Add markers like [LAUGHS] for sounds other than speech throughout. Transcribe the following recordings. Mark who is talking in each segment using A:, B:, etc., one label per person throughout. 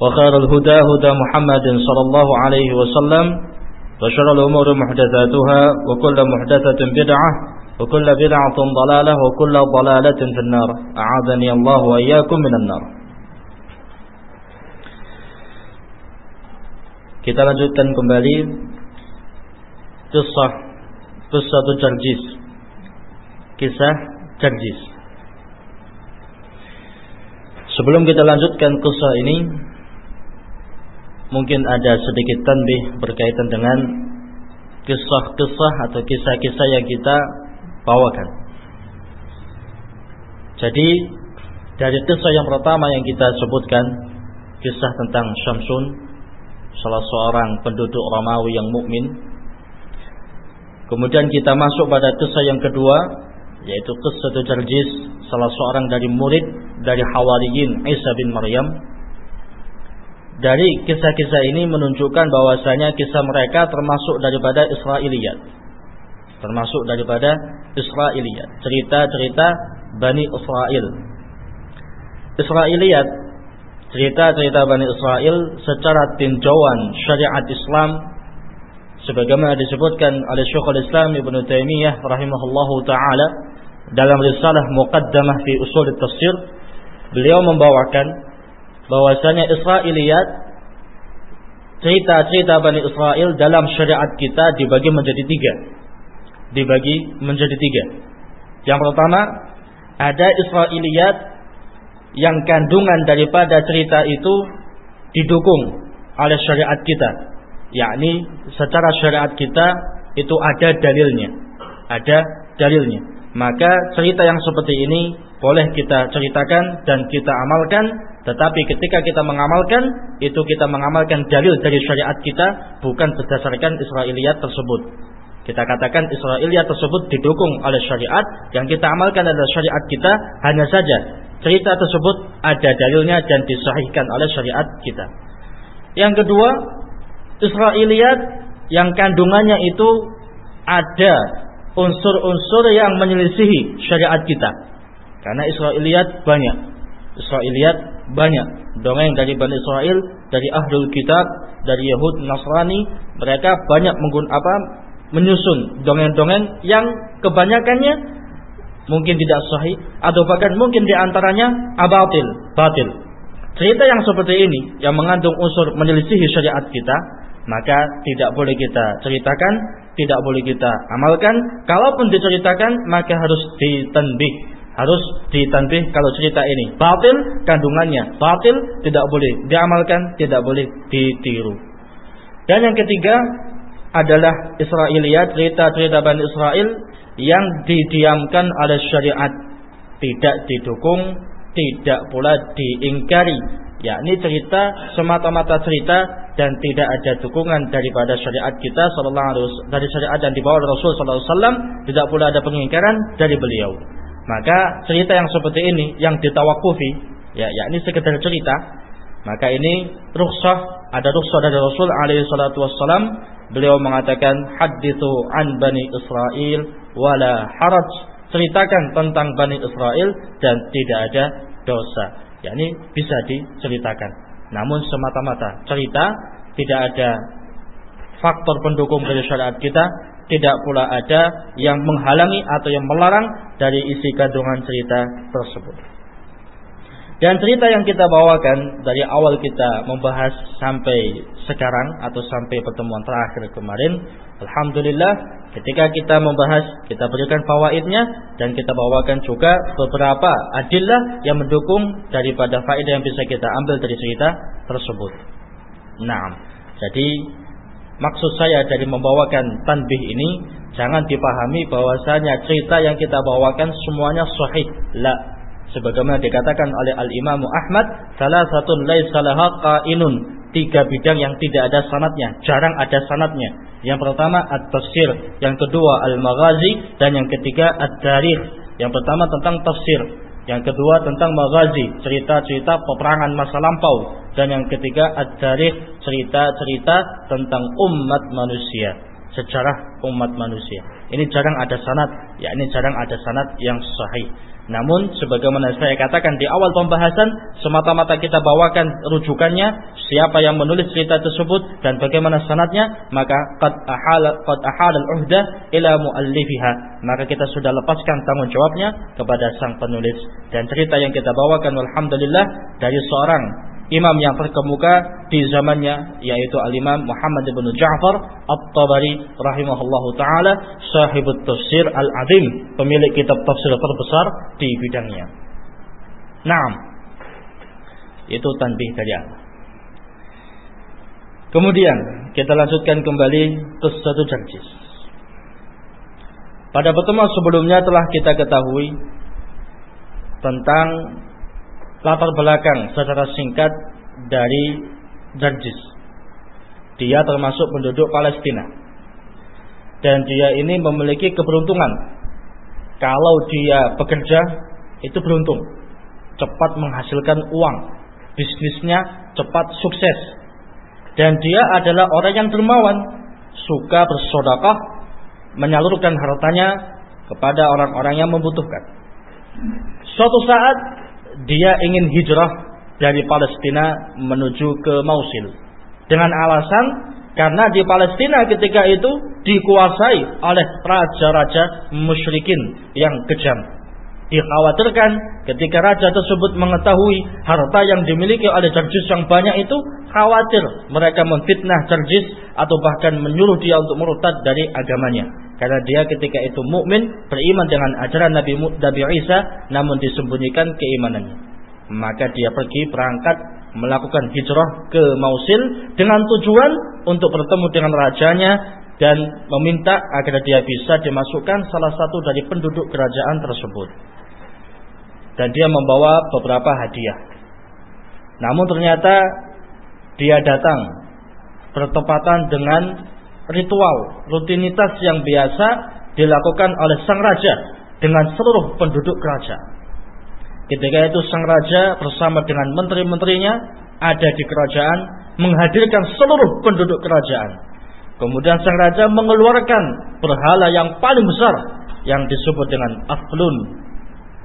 A: وخير الهدى هدى محمد صلى الله عليه وسلم وشر الأمور محدثاتها وكل محدثة بدعة وكل بدعة ضلالة وكل ضلالة في النار أعاذني الله وإياكم من النار Kita lanjutkan kembali kisah kisah Jarjis. Kisah Jarjis. Sebelum kita lanjutkan kisah ini, mungkin ada sedikit tanbih berkaitan dengan kisah-kisah atau kisah-kisah yang kita bawakan. Jadi dari kisah yang pertama yang kita sebutkan, kisah tentang Syamsun, salah seorang penduduk Romawi yang mukmin. Kemudian kita masuk pada kisah yang kedua, yaitu kisah Jarjis, salah seorang dari murid dari Hawariyin Isa bin Maryam dari kisah-kisah ini menunjukkan bahwasanya kisah mereka termasuk daripada Israiliyat. Termasuk daripada Israiliyat, cerita-cerita Bani Israel. Israiliyat, cerita-cerita Bani Israel secara tinjauan syariat Islam sebagaimana disebutkan oleh Syekhul Islam Ibnu Taimiyah rahimahullahu taala dalam risalah Muqaddamah fi Ushul Tafsir, beliau membawakan bahwasanya Israiliyat cerita-cerita Bani Israel dalam syariat kita dibagi menjadi tiga. Dibagi menjadi tiga. Yang pertama, ada Israiliyat yang kandungan daripada cerita itu didukung oleh syariat kita. Yakni secara syariat kita itu ada dalilnya. Ada dalilnya. Maka cerita yang seperti ini boleh kita ceritakan dan kita amalkan tetapi ketika kita mengamalkan itu kita mengamalkan dalil dari syariat kita bukan berdasarkan Israiliyat tersebut. Kita katakan Israiliyat tersebut didukung oleh syariat yang kita amalkan adalah syariat kita hanya saja cerita tersebut ada dalilnya dan disahihkan oleh syariat kita. Yang kedua, Israiliyat yang kandungannya itu ada unsur-unsur yang menyelisihi syariat kita. Karena Israiliyat banyak. Israiliyat banyak dongeng dari Bani Israel, dari Ahlul Kitab, dari Yahud, Nasrani, mereka banyak menggun apa menyusun dongeng-dongeng yang kebanyakannya mungkin tidak sahih atau bahkan mungkin di antaranya abatil, batil. Cerita yang seperti ini yang mengandung unsur menyelisihi syariat kita, maka tidak boleh kita ceritakan, tidak boleh kita amalkan. Kalaupun diceritakan, maka harus ditanbih harus ditanbih kalau cerita ini. Batil kandungannya. Batil tidak boleh diamalkan tidak boleh ditiru. Dan yang ketiga adalah Israiliyat cerita-cerita Bani Israel yang didiamkan oleh syariat. Tidak didukung tidak pula diingkari. Yakni cerita semata-mata cerita dan tidak ada dukungan daripada syariat kita sallallahu alaihi dari syariat yang dibawa oleh Rasul sallallahu alaihi wasallam tidak pula ada pengingkaran dari beliau maka cerita yang seperti ini yang ditawakufi, ya, yakni sekedar cerita, maka ini rukhsah, ada rukhsah dari Rasul alaihi salatu wassalam. Beliau mengatakan hadithu an bani Israel wala haraj. Ceritakan tentang bani Israel dan tidak ada dosa. Yakni bisa diceritakan. Namun semata-mata cerita tidak ada faktor pendukung dari syariat kita tidak pula ada yang menghalangi atau yang melarang dari isi kandungan cerita tersebut. Dan cerita yang kita bawakan dari awal kita membahas sampai sekarang atau sampai pertemuan terakhir kemarin, alhamdulillah ketika kita membahas kita berikan fawaidnya dan kita bawakan juga beberapa adillah yang mendukung daripada faedah yang bisa kita ambil dari cerita tersebut. Nah, jadi Maksud saya dari membawakan tanbih ini jangan dipahami bahwasanya cerita yang kita bawakan semuanya sahih. La. Sebagaimana dikatakan oleh Al-Imam Ahmad, salah satu laisa qainun. Tiga bidang yang tidak ada sanatnya, jarang ada sanatnya. Yang pertama at-tafsir, yang kedua al-maghazi dan yang ketiga ad-darikh. Yang pertama tentang tafsir, yang kedua tentang maghazi, cerita-cerita peperangan masa lampau. Dan yang ketiga ad-darikh, cerita-cerita tentang umat manusia, sejarah umat manusia. Ini jarang ada sanad, ya ini jarang ada sanad yang sahih. Namun sebagaimana saya katakan di awal pembahasan semata-mata kita bawakan rujukannya siapa yang menulis cerita tersebut dan bagaimana sanatnya maka qad ahal qad ahal al-uhda ila muallifiha. Maka kita sudah lepaskan tanggung jawabnya kepada sang penulis. Dan cerita yang kita bawakan alhamdulillah dari seorang imam yang terkemuka di zamannya yaitu al-Imam Muhammad bin Ja'far At-Tabari rahimahullahu taala sahibut tafsir al-azim pemilik kitab tafsir terbesar di bidangnya. Naam. Itu tanbih dari Allah. Kemudian kita lanjutkan kembali ke satu Jarjis. Pada pertemuan sebelumnya telah kita ketahui tentang latar belakang secara singkat dari Jarjis. Dia termasuk penduduk Palestina. Dan dia ini memiliki keberuntungan. Kalau dia bekerja, itu beruntung. Cepat menghasilkan uang. Bisnisnya cepat sukses. Dan dia adalah orang yang dermawan. Suka bersodakah, menyalurkan hartanya kepada orang-orang yang membutuhkan. Suatu saat dia ingin hijrah dari Palestina menuju ke Mausil dengan alasan karena di Palestina ketika itu dikuasai oleh raja-raja musyrikin yang kejam. Dikhawatirkan ketika raja tersebut mengetahui harta yang dimiliki oleh Jarjis yang banyak itu, khawatir mereka memfitnah Jarjis atau bahkan menyuruh dia untuk murtad dari agamanya. Karena dia ketika itu mukmin beriman dengan ajaran Nabi Nabi Isa namun disembunyikan keimanannya. Maka dia pergi berangkat melakukan hijrah ke Mausil dengan tujuan untuk bertemu dengan rajanya dan meminta agar dia bisa dimasukkan salah satu dari penduduk kerajaan tersebut. Dan dia membawa beberapa hadiah. Namun ternyata dia datang bertepatan dengan ritual, rutinitas yang biasa dilakukan oleh sang raja dengan seluruh penduduk kerajaan. Ketika itu sang raja bersama dengan menteri-menterinya ada di kerajaan menghadirkan seluruh penduduk kerajaan. Kemudian sang raja mengeluarkan berhala yang paling besar yang disebut dengan aflun.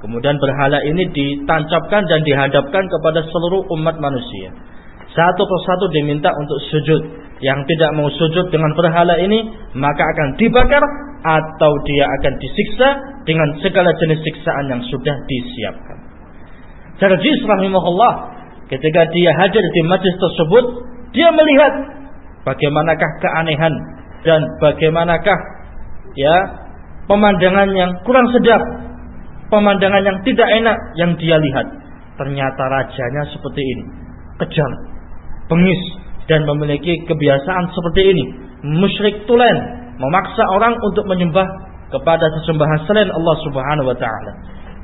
A: Kemudian berhala ini ditancapkan dan dihadapkan kepada seluruh umat manusia. Satu persatu diminta untuk sujud yang tidak mau sujud dengan berhala ini maka akan dibakar atau dia akan disiksa dengan segala jenis siksaan yang sudah disiapkan. Jarjis rahimahullah ketika dia hadir di majlis tersebut dia melihat bagaimanakah keanehan dan bagaimanakah ya pemandangan yang kurang sedap, pemandangan yang tidak enak yang dia lihat. Ternyata rajanya seperti ini, kejam, bengis, dan memiliki kebiasaan seperti ini. Musyrik tulen, memaksa orang untuk menyembah kepada sesembahan selain Allah Subhanahu wa taala.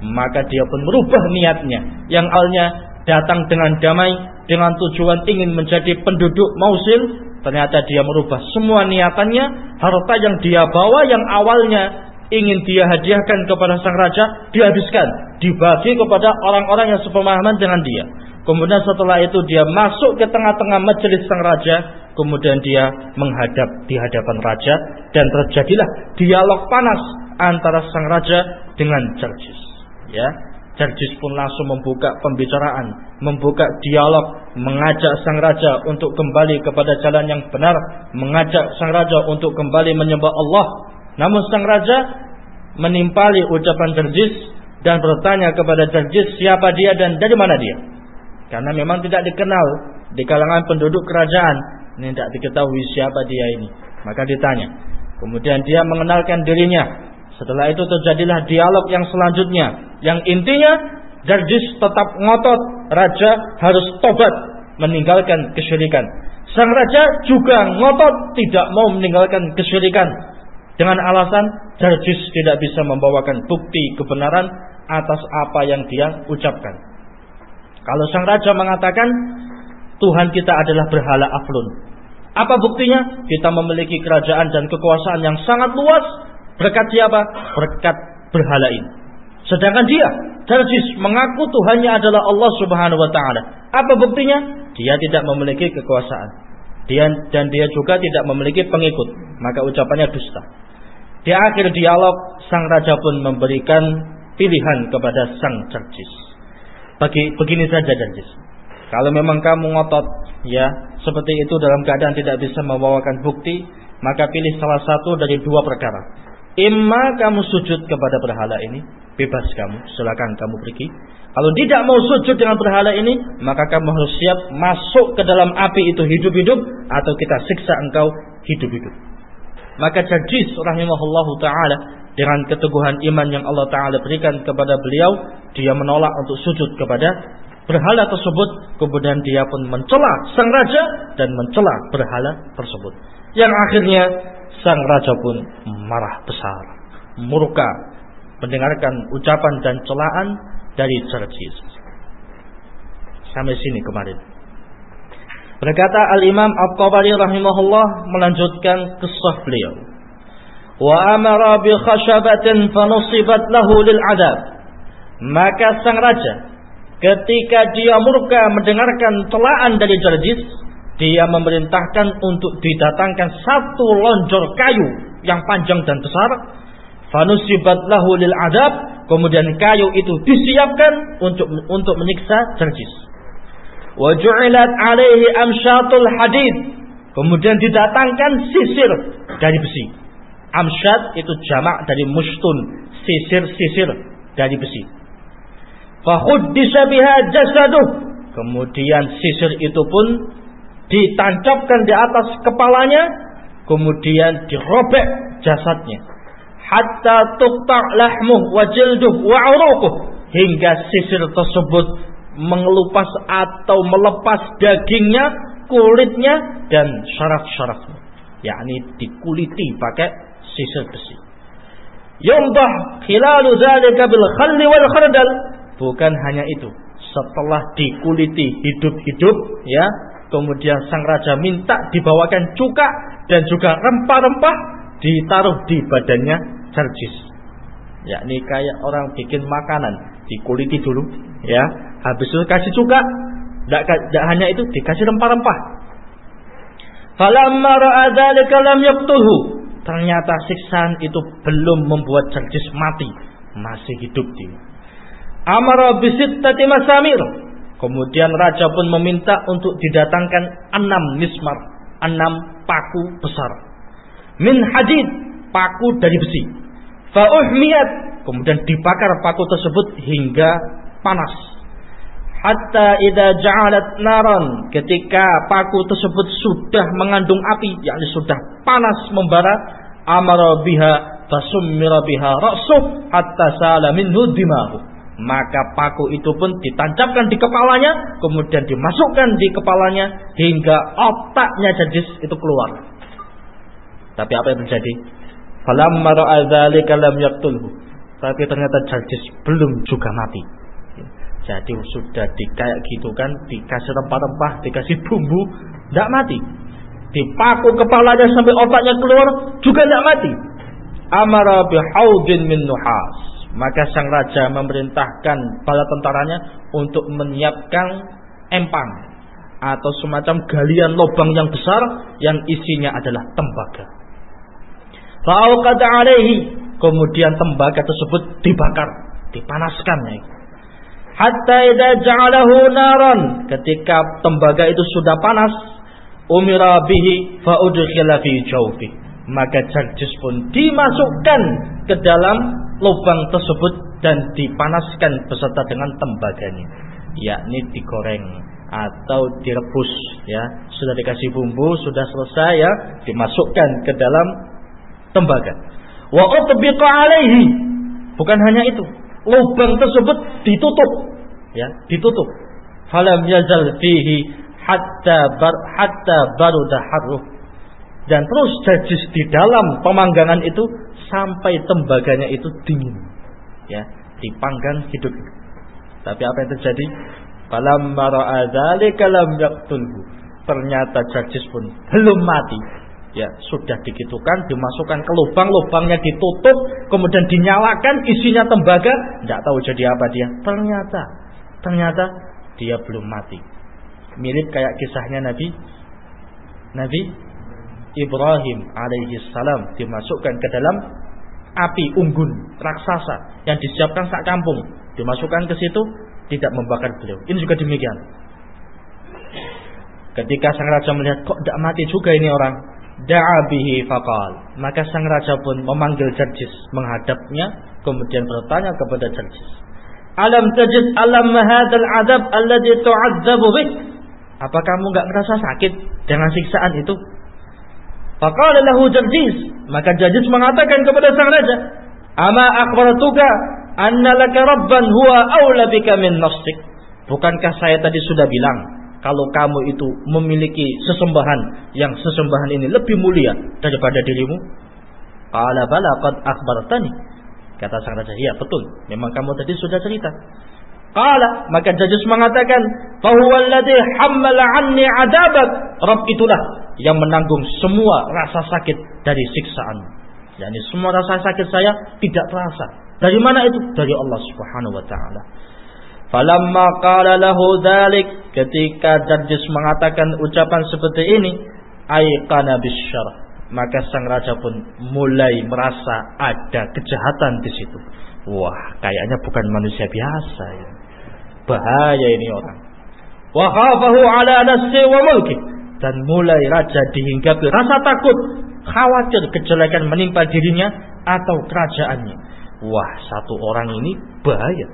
A: Maka dia pun merubah niatnya yang awalnya datang dengan damai dengan tujuan ingin menjadi penduduk Mausil, ternyata dia merubah semua niatannya, harta yang dia bawa yang awalnya ingin dia hadiahkan kepada sang raja dihabiskan, dibagi kepada orang-orang yang sepemahaman dengan dia. Kemudian setelah itu dia masuk ke tengah-tengah majelis sang raja kemudian dia menghadap di hadapan raja dan terjadilah dialog panas antara sang raja dengan Jarjis. Ya, Jarjis pun langsung membuka pembicaraan, membuka dialog, mengajak sang raja untuk kembali kepada jalan yang benar, mengajak sang raja untuk kembali menyembah Allah. Namun sang raja menimpali ucapan Jarjis dan bertanya kepada Jarjis siapa dia dan dari mana dia. Karena memang tidak dikenal di kalangan penduduk kerajaan. Ini tidak diketahui siapa dia ini. Maka ditanya. Kemudian dia mengenalkan dirinya. Setelah itu terjadilah dialog yang selanjutnya. Yang intinya Jarjis tetap ngotot. Raja harus tobat meninggalkan kesyirikan. Sang raja juga ngotot tidak mau meninggalkan kesyirikan. Dengan alasan Jarjis tidak bisa membawakan bukti kebenaran atas apa yang dia ucapkan. Kalau sang raja mengatakan Tuhan kita adalah berhala Aflun. Apa buktinya? Kita memiliki kerajaan dan kekuasaan yang sangat luas. Berkat siapa? Berkat berhala ini. Sedangkan dia, Tarjis, mengaku Tuhannya adalah Allah Subhanahu wa taala. Apa buktinya? Dia tidak memiliki kekuasaan. Dia dan dia juga tidak memiliki pengikut. Maka ucapannya dusta. Di akhir dialog, sang raja pun memberikan pilihan kepada sang Tarjis. Bagi begini saja janji. Kalau memang kamu ngotot ya seperti itu dalam keadaan tidak bisa membawakan bukti, maka pilih salah satu dari dua perkara. Imma kamu sujud kepada berhala ini, bebas kamu, silakan kamu pergi. Kalau tidak mau sujud dengan berhala ini, maka kamu harus siap masuk ke dalam api itu hidup-hidup atau kita siksa engkau hidup-hidup. Maka Jadis rahimahullahu taala dengan keteguhan iman yang Allah taala berikan kepada beliau, dia menolak untuk sujud kepada berhala tersebut. Kemudian dia pun mencela sang raja dan mencela berhala tersebut. Yang akhirnya sang raja pun marah besar. Murka. Mendengarkan ucapan dan celaan dari Xerxes sampai sini kemarin. Berkata Al-Imam At-Tabari rahimahullah melanjutkan kisah beliau wa amara bi khashabatin fanusibat lahu lil adab maka sang raja ketika dia murka mendengarkan celaan dari Jarjis, dia memerintahkan untuk didatangkan satu lonjor kayu yang panjang dan besar. Fanusibat lahu lil adab. Kemudian kayu itu disiapkan untuk untuk menyiksa Jarjis. Wajulat alaihi amshatul hadid. Kemudian didatangkan sisir dari besi. Amshat itu jamak dari mustun, sisir-sisir dari besi. Fahuddisa biha jasaduh. Kemudian sisir itu pun ditancapkan di atas kepalanya. Kemudian dirobek jasadnya. Hatta tukta' lahmuh wa jilduh wa. Hingga sisir tersebut mengelupas atau melepas dagingnya, kulitnya, dan syaraf-syarafnya. yakni dikuliti pakai sisir besi. Yumdah khilalu zalika bil khalli wal khardal Bukan hanya itu. Setelah dikuliti hidup-hidup, ya, kemudian sang raja minta dibawakan cuka dan juga rempah-rempah ditaruh di badannya Jarjis. Ya, ini kayak orang bikin makanan, dikuliti dulu, ya. Habis itu kasih cuka, tidak hanya itu dikasih rempah-rempah. Falamma ra'a dzalika lam yaqtulhu. Ternyata siksaan itu belum membuat Jarjis mati, masih hidup dia amara bisittati masamir. Kemudian raja pun meminta untuk didatangkan enam mismar, enam paku besar. Min hadid, paku dari besi. Fa'uhmiyat, kemudian dibakar paku tersebut hingga panas. Hatta idza ja'alat naran, ketika paku tersebut sudah mengandung api, yakni sudah panas membara, amara biha fasummira biha ra'suh hatta sala minhu dimahu maka paku itu pun ditancapkan di kepalanya, kemudian dimasukkan di kepalanya hingga otaknya jadi itu keluar. Tapi apa yang terjadi? Falamma ra'a dzalika lam yaqtulhu. Tapi ternyata Jadis belum juga mati. Jadi sudah di kayak gitu kan, dikasih rempah-rempah, dikasih bumbu, tidak mati. Dipaku kepalanya sampai otaknya keluar, juga tidak mati. Amara bihaudin min nuhas maka sang raja memerintahkan bala tentaranya untuk menyiapkan empang. atau semacam galian lubang yang besar yang isinya adalah tembaga. Fa'auqada alaihi kemudian tembaga tersebut dibakar, dipanaskan ya. Hatta idza ja'alahu naran. Ketika tembaga itu sudah panas umira bihi fa udkhila fi jawfi. Maka Jarjis pun dimasukkan ke dalam lubang tersebut dan dipanaskan beserta dengan tembaganya. Yakni digoreng atau direbus ya. Sudah dikasih bumbu sudah selesai ya. Dimasukkan ke dalam tembaga. Wa utbiqa alaihi. Bukan hanya itu lubang tersebut ditutup. Ya ditutup. Falam yazal fihi hatta bar hatta baruda harruh dan terus jajis di dalam pemanggangan itu sampai tembaganya itu dingin. Ya dipanggang hidup. Tapi apa yang terjadi? Falam ra'a dzalika lam yaqtulhu. Ternyata Jajis pun belum mati. Ya, sudah dikitukan, dimasukkan ke lubang, lubangnya ditutup, kemudian dinyalakan, isinya tembaga, tidak tahu jadi apa dia. Ternyata, ternyata dia belum mati. Mirip kayak kisahnya Nabi Nabi Ibrahim alaihi salam dimasukkan ke dalam api unggun raksasa yang disiapkan sak kampung dimasukkan ke situ tidak membakar beliau. Ini juga demikian. Ketika sang raja melihat kok tidak mati juga ini orang, da'a bihi faqal. Maka sang raja pun memanggil Jarjis, menghadapnya, kemudian bertanya kepada Jarjis. Alam tajid alam hadzal adab alladhi tu'adzabu bih? Apa kamu enggak merasa sakit dengan siksaan itu? Faqala lahu Jarjis. Maka Jarjis mengatakan kepada sang raja, "Ama akhbaratuka anna laka rabban huwa aula bika min nafsik. Bukankah saya tadi sudah bilang kalau kamu itu memiliki sesembahan yang sesembahan ini lebih mulia daripada dirimu? Qala bala qad akhbartani. Kata sang raja, "Iya, betul. Memang kamu tadi sudah cerita." Qala, maka Jajus mengatakan, "Fahuwa alladhi hammala anni adabak." Rabb itulah yang menanggung semua rasa sakit dari siksaan. Yani semua rasa sakit saya tidak terasa dari mana itu? Dari Allah Subhanahu wa taala. Falamma qala lahu dzalik ketika Jarjis mengatakan ucapan seperti ini aiqana bisyar maka sang raja pun mulai merasa ada kejahatan di situ. Wah, kayaknya bukan manusia biasa ya. Bahaya ini orang. Wa khafahu ala nafsi wa mulki dan mulai raja dihinggapi rasa takut, khawatir kejelekan menimpa dirinya atau kerajaannya. Wah, satu orang ini bahaya.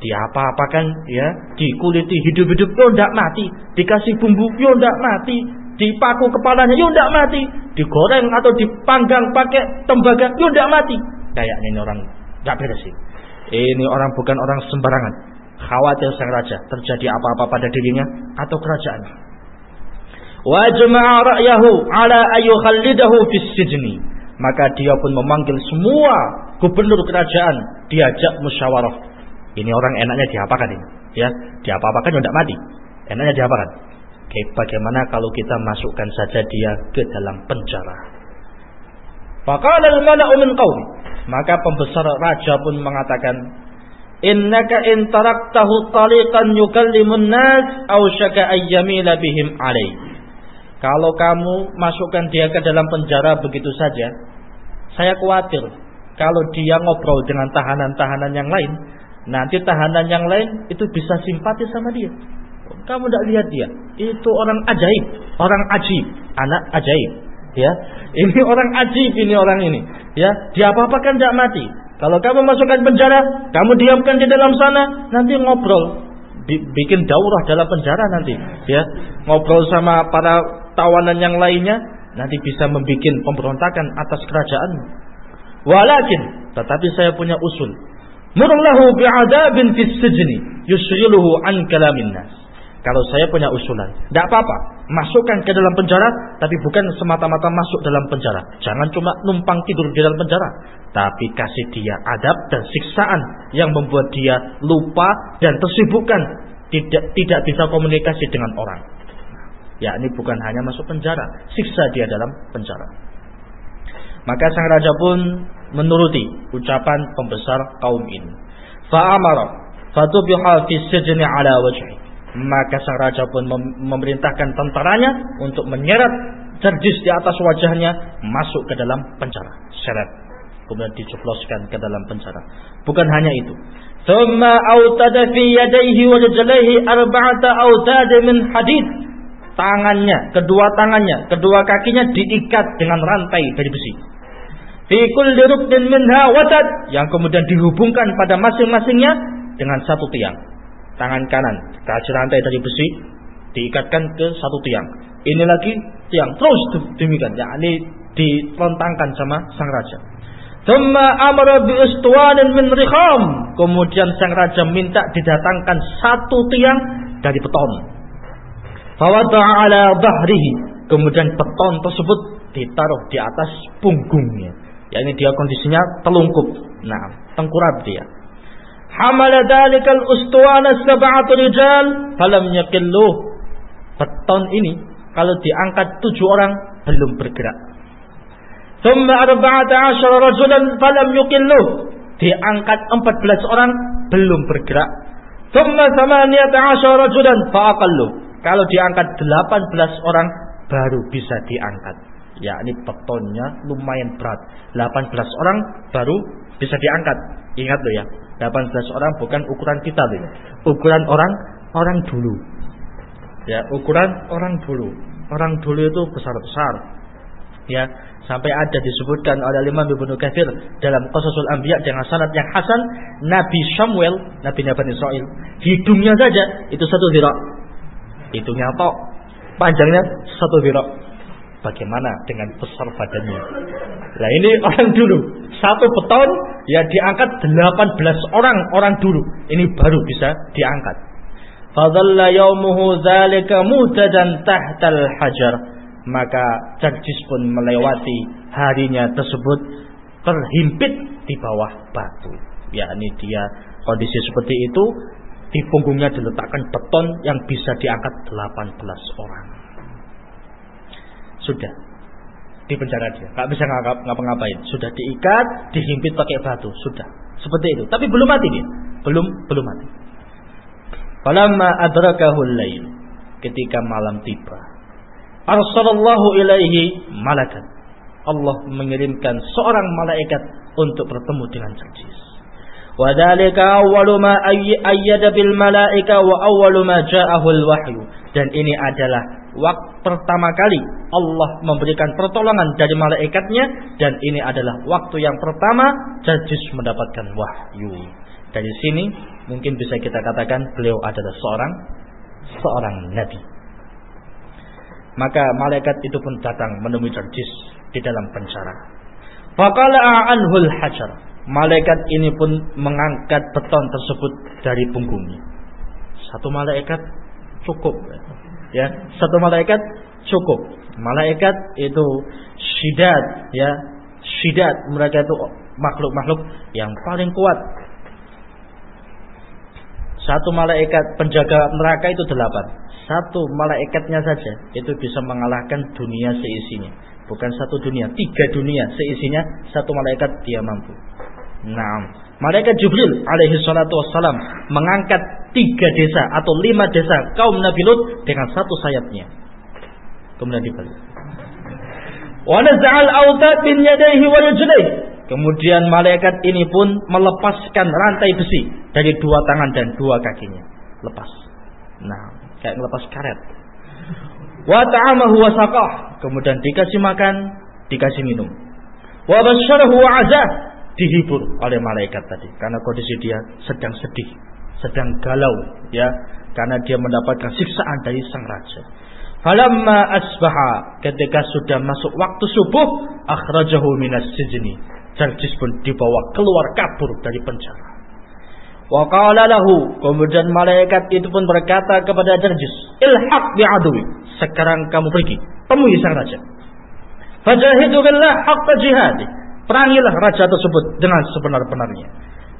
A: Diapa-apakan ya, dikuliti hidup-hidup yo ndak mati, dikasih bumbu yo ndak mati, dipaku kepalanya yo ndak mati, digoreng atau dipanggang pakai tembaga yo ndak mati. Kayak ini orang nggak beres sih. Ini orang bukan orang sembarangan. Khawatir sang raja terjadi apa-apa pada dirinya atau kerajaan. Wajma'a ra'yahu ala ayyukhallidahu fis sijni. Maka dia pun memanggil semua gubernur kerajaan diajak musyawarah. Ini orang enaknya diapakan ini? Ya, diapa-apakan tidak mati. Enaknya diapakan? Oke, bagaimana kalau kita masukkan saja dia ke dalam penjara? Maka pembesar raja pun mengatakan, "Innaka in taraktahu taliqan yukallimun nas aw syaka ayyamila bihim alaih." Kalau kamu masukkan dia ke dalam penjara begitu saja, saya khawatir kalau dia ngobrol dengan tahanan-tahanan yang lain, nanti tahanan yang lain itu bisa simpati sama dia. Kamu tidak lihat dia, itu orang ajaib, orang ajib, anak ajaib. Ya, ini [LAUGHS] orang ajib ini orang ini. Ya, dia apa-apa kan tidak mati. Kalau kamu masukkan penjara, kamu diamkan di dalam sana, nanti ngobrol, bikin daurah dalam penjara nanti. Ya, ngobrol sama para tawanan yang lainnya, nanti bisa membuat pemberontakan atas kerajaan. Walakin, tetapi saya punya usul. Murlahu bi'adabin fis sijni yusghiluhu an kalamin nas. Kalau saya punya usulan, tidak apa-apa, masukkan ke dalam penjara, tapi bukan semata-mata masuk dalam penjara. Jangan cuma numpang tidur di dalam penjara, tapi kasih dia adab dan siksaan yang membuat dia lupa dan tersibukkan, tidak tidak bisa komunikasi dengan orang. Ya, ini bukan hanya masuk penjara, siksa dia dalam penjara. Maka sang raja pun menuruti ucapan pembesar kaum ini. Fa'amara fatubiha fi sijni ala wajhi. Maka sang raja pun memerintahkan tentaranya untuk menyeret Jardis di atas wajahnya masuk ke dalam penjara. Seret. Kemudian dijebloskan ke dalam penjara. Bukan hanya itu. Thumma autada fi yadayhi wa rijlaihi arba'ata autad min hadid. Tangannya, kedua tangannya, kedua kakinya diikat dengan rantai dari besi. Fi kulli ruknin minha watad yang kemudian dihubungkan pada masing-masingnya dengan satu tiang. Tangan kanan kasih rantai dari besi diikatkan ke satu tiang. Ini lagi tiang terus demikian. Ya, ini dilontangkan sama sang raja. Thumma amara bi min rikham. Kemudian sang raja minta didatangkan satu tiang dari beton. Fawada'a ala bahrihi. Kemudian beton tersebut ditaruh di atas punggungnya. Ya ini dia kondisinya telungkup. Nah, tengkurap dia. Hamala dalikal ustuwana sab'atu rijal falam yaqillu beton ini kalau diangkat tujuh orang belum bergerak. Thumma arba'ata asyara rajulan falam yuqillu. Diangkat empat belas orang belum bergerak. Thumma thamaniyata asyara rajulan fa'aqallu. Kalau diangkat delapan belas orang baru bisa diangkat. Ya, ini betonnya lumayan berat. Delapan belas orang baru bisa diangkat. Ingat loh ya, delapan belas orang bukan ukuran kita loh. Ya. Ukuran orang orang dulu. Ya, ukuran orang dulu. Orang dulu itu besar-besar. Ya, sampai ada disebutkan oleh Imam Ibnu Katsir dalam Qasasul Anbiya dengan sanad yang hasan, Nabi Samuel, Nabi Nabi Israel, hidungnya saja itu satu zira. Hidungnya apa? Panjangnya satu zira. Bagaimana dengan besar badannya? Nah ini orang dulu Satu beton ya diangkat 18 orang orang dulu Ini baru bisa diangkat Fadalla yaumuhu zalika mutadan tahtal hajar. Maka Jarjis pun melewati harinya tersebut terhimpit di bawah batu. Yakni dia kondisi seperti itu di punggungnya diletakkan beton yang bisa diangkat 18 orang. Sudah. Di penjara dia, nggak bisa ngapa-ngapain. Sudah diikat, dihimpit pakai batu, sudah. Seperti itu. Tapi belum mati dia, belum belum mati. Falamma adrakahu lail ketika malam tiba. Arsalallahu ilaihi malakan. Allah mengirimkan seorang malaikat untuk bertemu dengan Jarjis Wadhalika awwalu ma ayyada bil malaika wa awwalu ma ja'ahu wahyu. Dan ini adalah waktu pertama kali Allah memberikan pertolongan dari malaikatnya dan ini adalah waktu yang pertama Jarjis mendapatkan wahyu dari sini mungkin bisa kita katakan beliau adalah seorang seorang nabi. Maka malaikat itu pun datang menemui Jarjis di dalam penjara. Faqala anhul hajar. Malaikat ini pun mengangkat beton tersebut dari punggungnya. Satu malaikat cukup. Ya, satu malaikat cukup. Malaikat itu syidat ya. Syidat mereka itu makhluk-makhluk yang paling kuat satu malaikat penjaga neraka itu delapan. Satu malaikatnya saja itu bisa mengalahkan dunia seisinya. Bukan satu dunia, tiga dunia seisinya satu malaikat dia mampu. Nah, malaikat Jibril alaihi salatu wassalam mengangkat tiga desa atau lima desa kaum Nabi Lut dengan satu sayapnya. Kemudian dibalik. Wa naz'al awtad bin yadayhi wa Kemudian malaikat ini pun melepaskan rantai besi dari dua tangan dan dua kakinya. Lepas. Nah, kayak melepas karet. Wa ta'amahu wa saqah. Kemudian dikasih makan, dikasih minum. Wa basyarahu wa. Dihibur oleh malaikat tadi. Karena kondisi dia sedang sedih. Sedang galau. ya Karena dia mendapatkan siksaan dari sang raja. Falamma asbaha ketika sudah masuk waktu subuh akhrajahu minas sijni Jarjis pun dibawa keluar kabur dari penjara. Wa qala lahu, kemudian malaikat itu pun berkata kepada Jarjis, "Ilhaq bi'adwi." Sekarang kamu pergi, temui sang raja. Fajahidu billah haqqa jihadi. Perangilah raja tersebut dengan sebenar-benarnya.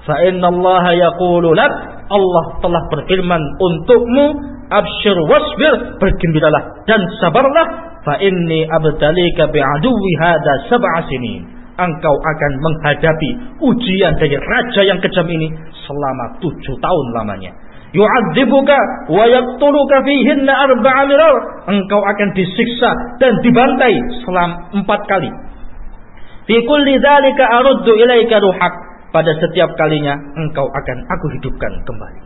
A: Fa inna Allah yaqulu lak, Allah telah berfirman untukmu, absyir wasbir, bergembiralah dan sabarlah, fa inni abdalika bi'aduwi hada sab'a sinin engkau akan menghadapi ujian dari raja yang kejam ini selama tujuh tahun lamanya. yu'adzibuka wa yaqtuluka fihinna arba'a mirar. Engkau akan disiksa dan dibantai selama empat kali. Fi kulli dzalika aruddu ilaika ruhak. Pada setiap kalinya engkau akan aku hidupkan kembali.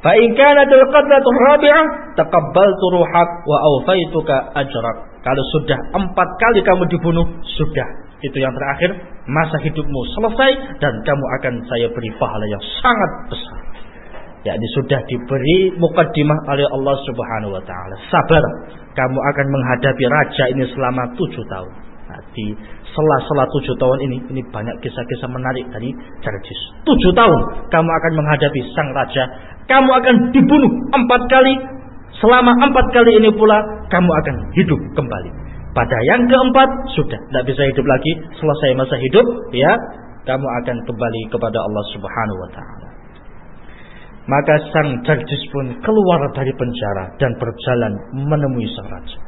A: Fa in kanat al-qatlatu rabi'ah taqabbaltu ruhak wa awfaituka ajrak. Kalau sudah empat kali kamu dibunuh, sudah. Itu yang terakhir, masa hidupmu selesai dan kamu akan saya beri pahala yang sangat besar yakni sudah diberi mukaddimah oleh Allah Subhanahu wa taala. Sabar, kamu akan menghadapi raja ini selama tujuh tahun. Nah, di sela-sela tujuh tahun ini, ini banyak kisah-kisah menarik dari Jarjis. Tujuh tahun kamu akan menghadapi sang raja. Kamu akan dibunuh empat kali. Selama empat kali ini pula, kamu akan hidup kembali. Pada yang keempat, sudah tidak bisa hidup lagi. Selesai masa hidup, ya, kamu akan kembali kepada Allah Subhanahu wa taala. Maka sang Jarjis pun keluar dari penjara dan berjalan menemui sang raja.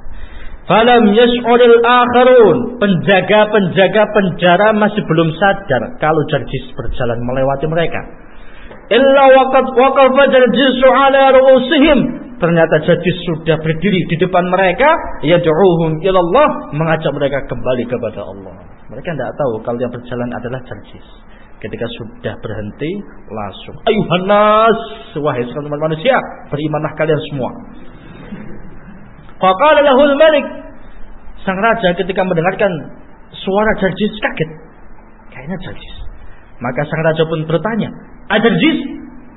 A: Falam yash'uril akharun. Penjaga-penjaga penjara masih belum sadar kalau Jarjis berjalan melewati mereka. Illa waqad waqafa Jarjis ala ru'usihim. Ternyata Jarjis sudah berdiri di depan mereka, yad'uhum ilallah, mengajak mereka kembali kepada Allah. Mereka tidak tahu kalau yang berjalan adalah Jarjis. Ketika sudah berhenti, langsung. Ayuhanas, wahai teman manusia, berimanlah kalian semua. Faqala lahul malik. Sang raja ketika mendengarkan suara Jarjis kaget. Kayaknya Jarjis. Maka sang raja pun bertanya, Ajarjis?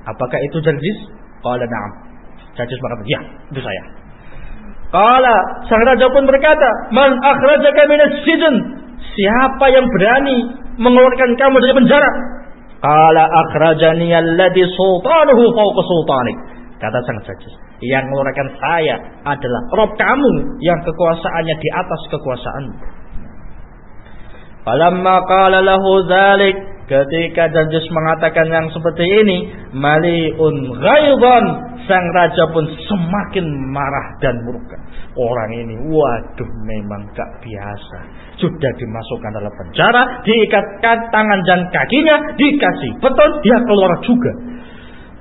A: Apakah itu Jarjis? Qala na'am. Jarjis berkata, ya, itu saya. Qala, sang raja pun berkata, Man akhrajaka minas sijin? Siapa yang berani mengeluarkan kamu dari penjara? Qala akhrajani alladhi sultanuhu fawqa sultanik. Kata sang jajis, yang mengeluarkan saya adalah Rob kamu yang kekuasaannya di atas kekuasaanmu. Falamma qala lahu dzalik ketika Jajis mengatakan yang seperti ini, maliun ghaidhan, sang raja pun semakin marah dan murka. Orang ini, waduh memang gak biasa. Sudah dimasukkan dalam penjara, diikatkan tangan dan kakinya, dikasih beton, dia keluar juga.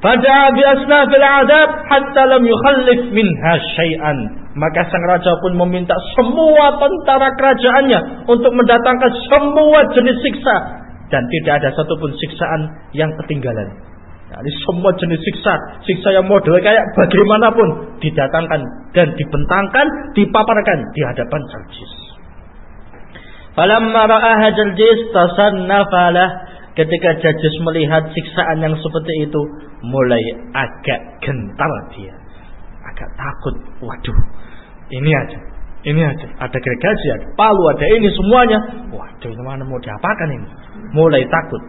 A: Pada biasna fil adab hatta lam yukhallif minha syai'an. Maka sang raja pun meminta semua tentara kerajaannya untuk mendatangkan semua jenis siksa dan tidak ada satupun siksaan yang ketinggalan. Ini semua jenis siksa, siksa yang model kayak bagaimanapun didatangkan dan dibentangkan, dipaparkan di hadapan Jarjis. Falamma ra'aha Jarjis tasannafalah ketika Jarjis melihat siksaan yang seperti itu mulai agak gentar dia. Agak takut. Waduh, ini aja. Ini aja, ada gergaji, ada palu, ada ini semuanya. Waduh, mana mau diapakan ini? Mulai takut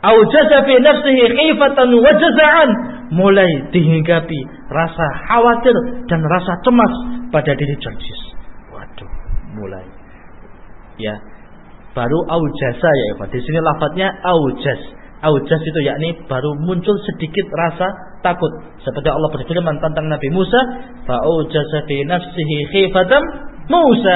A: Aujaza fi nafsihi khifatan wa jaza'an. Mulai dihinggapi rasa khawatir dan rasa cemas pada diri Jarjis. Waduh, mulai. Ya. Baru aujasa ya Ikhwan. Di sini lafadznya aujas. Aujas itu yakni baru muncul sedikit rasa takut. Seperti Allah berfirman tentang Nabi Musa, fa aujaza fi nafsihi khifatan Musa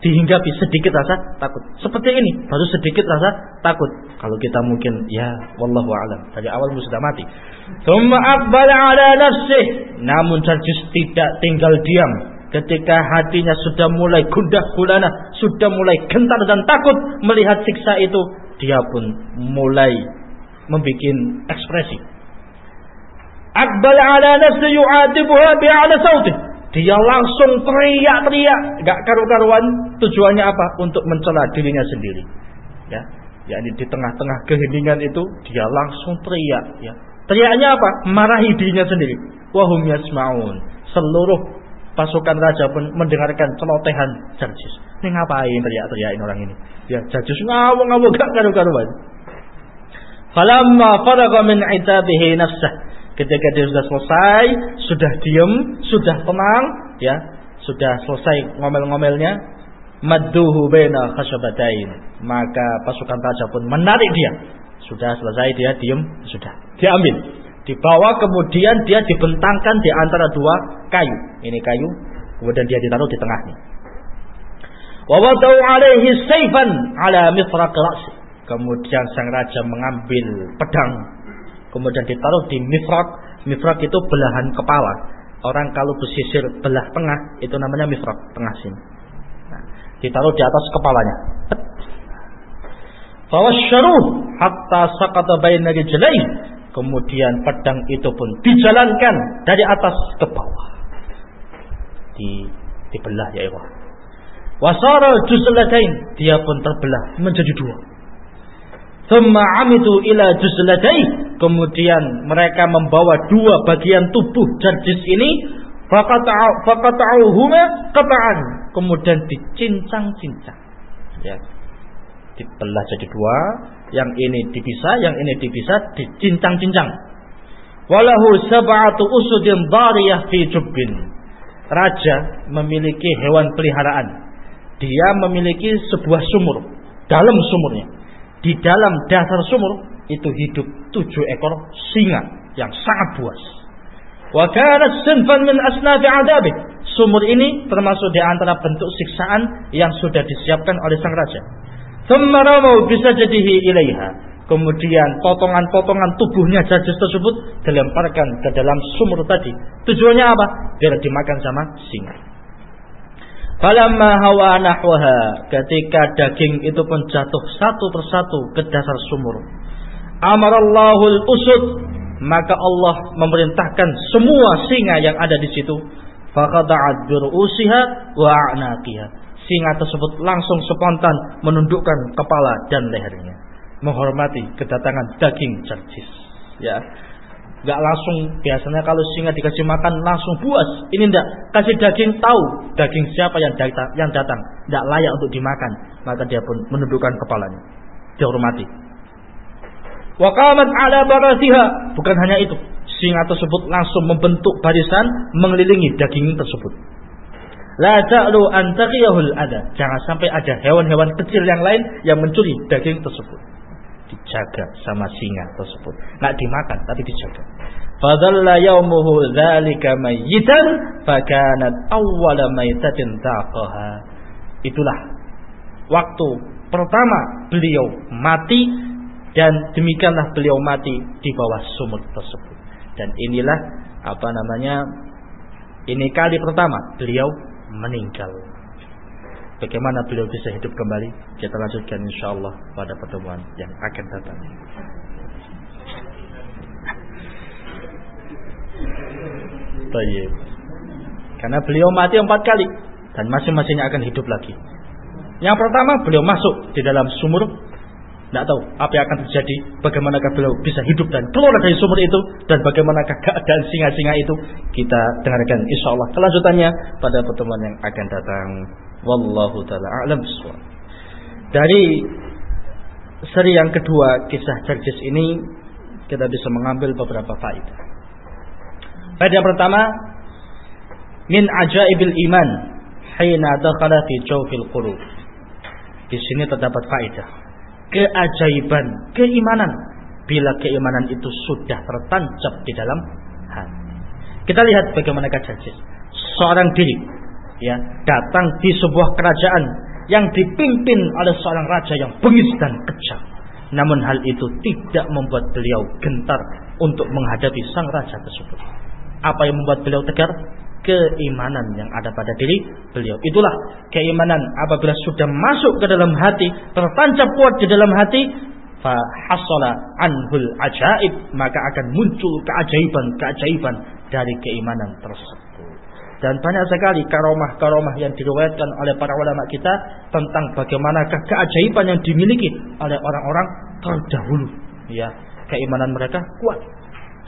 A: dihinggapi sedikit rasa takut. Seperti ini, baru sedikit rasa takut. Kalau kita mungkin ya wallahu alam, dari awal sudah mati. Tsumma aqbala ala nafsih. Namun Jarjis tidak tinggal diam ketika hatinya sudah mulai gundah gulana, sudah mulai gentar dan takut melihat siksa itu, dia pun mulai membuat ekspresi. Aqbal ala nafsi yu'atibuha bi'ala dia langsung teriak-teriak, gak karu-karuan. Tujuannya apa? Untuk mencela dirinya sendiri. Ya, yakni di tengah-tengah keheningan itu dia langsung teriak. Ya, teriaknya apa? Marahi dirinya sendiri. Wahum yasmaun. Seluruh pasukan raja pun mendengarkan celotehan Jarjis. Ini ngapain teriak-teriakin orang ini? Ya, Jarjis ngawang-ngawang gak karu-karuan. Falamma faraga min itabihi nafsah Ketika dia sudah selesai, sudah diem, sudah tenang, ya, sudah selesai ngomel-ngomelnya, madduhu baina khasyabatain. Maka pasukan raja pun menarik dia. Sudah selesai dia diem, sudah diambil. Dibawa kemudian dia dibentangkan di antara dua kayu. Ini kayu, kemudian dia ditaruh di tengahnya. Wa wadau alaihi sayfan ala mifraq Kemudian sang raja mengambil pedang kemudian ditaruh di mifrak. Mifrak itu belahan kepala. Orang kalau pesisir belah tengah itu namanya mifrak, tengah sini. Nah, ditaruh di atas kepalanya. Fawasyaruh hatta sakata baina rijlaih. Kemudian pedang itu pun dijalankan dari atas ke bawah. Di dibelah ya Allah. Wasara juzlatain, dia pun terbelah menjadi dua. Thumma amitu ila juzlatai. Kemudian mereka membawa dua bagian tubuh Jarjis ini. Fakata'uhuma qata'an. Kemudian dicincang-cincang. Ya. Dibelah jadi dua. Yang ini dipisah, yang ini dipisah, dicincang-cincang. Walahu sab'atu usudin dariyah fi jubbin. Raja memiliki hewan peliharaan. Dia memiliki sebuah sumur. Dalam sumurnya di dalam dasar sumur itu hidup tujuh ekor singa yang sangat buas. Wa kana sinfan min asnafi adabih. Sumur ini termasuk di antara bentuk siksaan yang sudah disiapkan oleh sang raja. Ramau bisa jadihi ilaiha. Kemudian potongan-potongan tubuhnya jajus tersebut dilemparkan ke dalam sumur tadi. Tujuannya apa? Biar dimakan sama singa. Falamma hawa nahwaha ketika daging itu pun jatuh satu persatu ke dasar sumur. Amarallahu usud maka Allah memerintahkan semua singa yang ada di situ faqada'at birusiha wa a'naqiha. Singa tersebut langsung spontan menundukkan kepala dan lehernya menghormati kedatangan daging cercis. Ya, Gak langsung biasanya kalau singa dikasih makan langsung puas. Ini ndak kasih daging tahu daging siapa yang datang, yang datang. Ndak layak untuk dimakan. Maka dia pun menundukkan kepalanya. Dihormati. Wakamat ala barasiha. Bukan hanya itu. Singa tersebut langsung membentuk barisan mengelilingi daging tersebut. La ta'lu antaqiyahul ada. Jangan sampai ada hewan-hewan kecil yang lain yang mencuri daging tersebut dijaga sama singa tersebut. Nggak dimakan tapi dijaga. Fadalla yaumuhu dzalika mayyitan fakanat awwala maytatin taqaha. Itulah waktu pertama beliau mati dan demikianlah beliau mati di bawah sumur tersebut. Dan inilah apa namanya? Ini kali pertama beliau meninggal. Bagaimana beliau bisa hidup kembali? Kita lanjutkan insya Allah pada pertemuan yang akan datang. Baik. Karena beliau mati empat kali dan masing-masingnya akan hidup lagi. Yang pertama beliau masuk di dalam sumur, tidak tahu apa yang akan terjadi, bagaimanakah beliau bisa hidup dan keluar dari sumur itu dan bagaimanakah keadaan singa-singa itu kita dengarkan insya Allah kelanjutannya pada pertemuan yang akan datang. Wallahu taala a'lam Dari seri yang kedua kisah Jarjis ini kita bisa mengambil beberapa faedah. Faedah yang pertama min ajaibil iman hina dakhala fi jawfil qulub. Di sini terdapat faedah keajaiban keimanan bila keimanan itu sudah tertancap di dalam hati. Kita lihat bagaimana Jarjis. Seorang diri ya datang di sebuah kerajaan yang dipimpin oleh seorang raja yang bengis dan kejam. Namun hal itu tidak membuat beliau gentar untuk menghadapi sang raja tersebut. Apa yang membuat beliau tegar? Keimanan yang ada pada diri beliau. Itulah keimanan apabila sudah masuk ke dalam hati, tertancap kuat di dalam hati, fahasala anhul ajaib, maka akan muncul keajaiban-keajaiban dari keimanan tersebut. Dan banyak sekali karomah-karomah yang diriwayatkan oleh para ulama kita tentang bagaimanakah keajaiban yang dimiliki oleh orang-orang terdahulu. Ya, keimanan mereka kuat.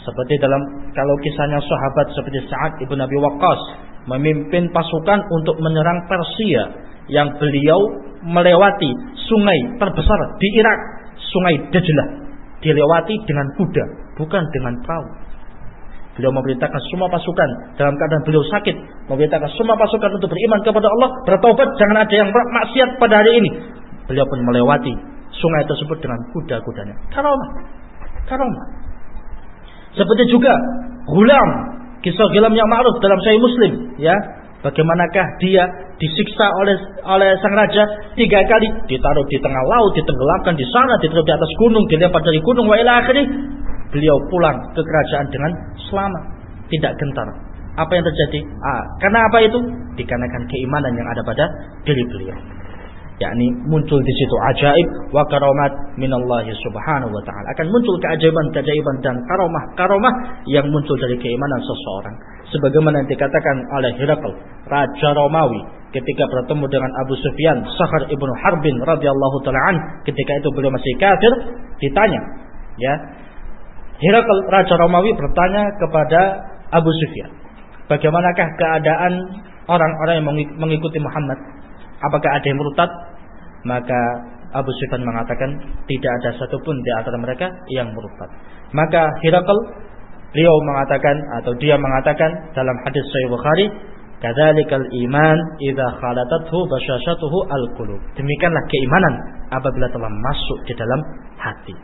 A: Seperti dalam kalau kisahnya sahabat seperti Sa'ad ibn Abi Waqqas memimpin pasukan untuk menyerang Persia yang beliau melewati sungai terbesar di Irak, Sungai Dajlah. Dilewati dengan kuda, bukan dengan perahu. Beliau memerintahkan semua pasukan dalam keadaan beliau sakit, memerintahkan semua pasukan untuk beriman kepada Allah, bertobat, jangan ada yang maksiat pada hari ini. Beliau pun melewati sungai tersebut dengan kuda-kudanya. Karomah. Karomah. Seperti juga gulam, kisah gulam yang ma'ruf dalam Sahih Muslim, ya. Bagaimanakah dia disiksa oleh oleh sang raja tiga kali ditaruh di tengah laut, ditenggelamkan di sana, ditaruh di atas gunung, dilempar dari gunung wa ila akhirih beliau pulang ke kerajaan dengan selamat, tidak gentar. Apa yang terjadi? Ah, karena apa itu? Dikarenakan keimanan yang ada pada diri beliau yakni muncul di situ ajaib wa karamat minallahi subhanahu wa taala. Akan muncul keajaiban-keajaiban dan karomah-karomah yang muncul dari keimanan seseorang. Sebagaimana yang dikatakan oleh Herakl raja Romawi ketika bertemu dengan Abu Sufyan Sahar ibnu Harbin radhiyallahu taala ketika itu beliau masih kafir ditanya ya Herakl raja Romawi bertanya kepada Abu Sufyan bagaimanakah keadaan orang-orang yang mengikuti Muhammad apakah ada yang murtad? Maka Abu Sufyan mengatakan tidak ada satupun di antara mereka yang murtad. Maka Hirakal beliau mengatakan atau dia mengatakan dalam hadis Sahih Bukhari, "Kadzalikal iman idza khalatathu basyashatuhu al-qulub." Demikianlah keimanan apabila telah masuk di dalam hati.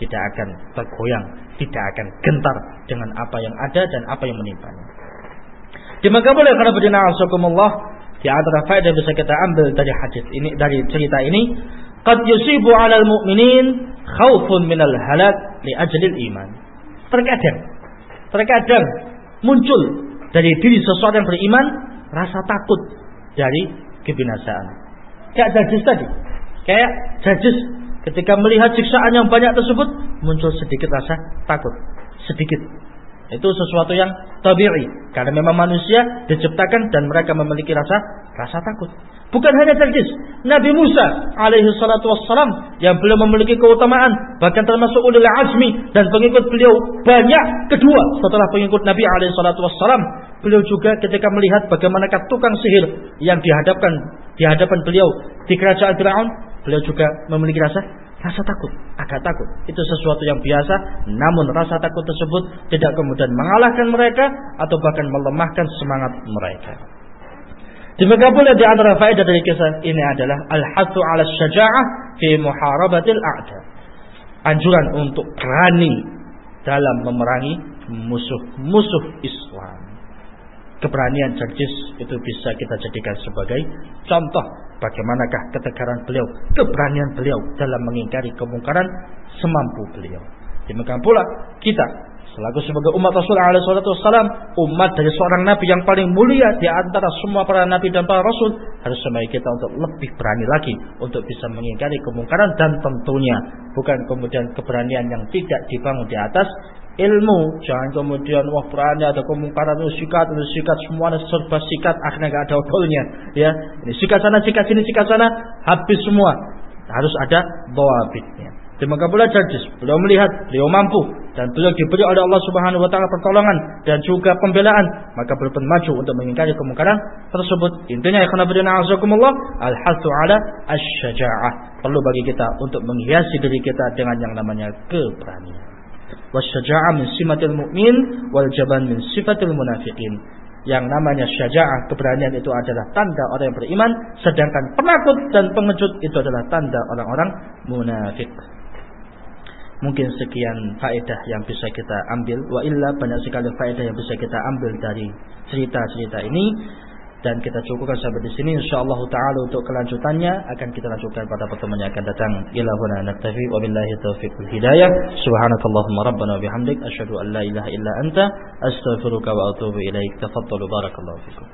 A: Tidak akan tergoyang, tidak akan gentar dengan apa yang ada dan apa yang menimpanya. Demikian boleh karena berdina asakumullah di antara faedah yang bisa kita ambil dari hadis ini, dari cerita ini, qad yusibu 'alal mu'minin khaufun minal halak li ajlil iman. Terkadang, terkadang muncul dari diri seseorang yang beriman rasa takut dari kebinasaan. Kayak jajis tadi. Kayak jajis ketika melihat siksaan yang banyak tersebut muncul sedikit rasa takut. Sedikit itu sesuatu yang tabi'i karena memang manusia diciptakan dan mereka memiliki rasa rasa takut. Bukan hanya cerdas. Nabi Musa alaihi salatu wassalam yang beliau memiliki keutamaan bahkan termasuk ulil azmi dan pengikut beliau banyak kedua setelah pengikut Nabi alaihi salatu wassalam beliau juga ketika melihat bagaimana tukang sihir yang dihadapkan di hadapan beliau di kerajaan Firaun beliau juga memiliki rasa Rasa takut, agak takut. Itu sesuatu yang biasa, namun rasa takut tersebut tidak kemudian mengalahkan mereka atau bahkan melemahkan semangat mereka. Demikian pula di antara faedah dari kisah ini adalah al-hathu 'ala syaja'ah fi muharabatil a'da. Anjuran untuk berani dalam memerangi musuh-musuh Islam keberanian Jarjis itu bisa kita jadikan sebagai contoh bagaimanakah ketegaran beliau, keberanian beliau dalam mengingkari kemungkaran semampu beliau. Demikian pula kita selaku sebagai umat Rasul wasallam, umat dari seorang nabi yang paling mulia di antara semua para nabi dan para rasul, harus sebaik kita untuk lebih berani lagi untuk bisa mengingkari kemungkaran dan tentunya bukan kemudian keberanian yang tidak dibangun di atas ilmu. Jangan kemudian wah berani ada kemungkaran itu sikat itu sikat semuanya serba sikat akhirnya gak ada odolnya ya. Ini sikat sana sikat sini sikat sana habis semua. Harus ada bitnya Demikian pula jadis, beliau melihat, beliau mampu dan beliau diberi oleh Allah Subhanahu wa taala pertolongan dan juga pembelaan, maka beliau maju untuk mengingkari kemungkaran tersebut. Intinya fillah azakumullah, al-hathu ala asy-syaja'ah. Perlu bagi kita untuk menghiasi diri kita dengan yang namanya keberanian wasyaja'ah min simatil mu'min wal jaban min sifatil munafiqin. Yang namanya syaja'ah keberanian itu adalah tanda orang yang beriman sedangkan penakut dan pengecut itu adalah tanda orang-orang munafik mungkin sekian faedah yang bisa kita ambil. Wa illa banyak sekali faedah yang bisa kita ambil dari cerita-cerita ini dan kita cukupkan sampai di sini. Insyaallah taala untuk kelanjutannya akan kita lanjutkan pada pertemuan yang akan datang. Ila huna naktafi wa billahi wal hidayah. Subhanakallahumma rabbana wa bihamdik. Asyhadu an la ilaha illa anta. Astaghfiruka wa atubu ilaik. Tafaddalu barakallahu fikum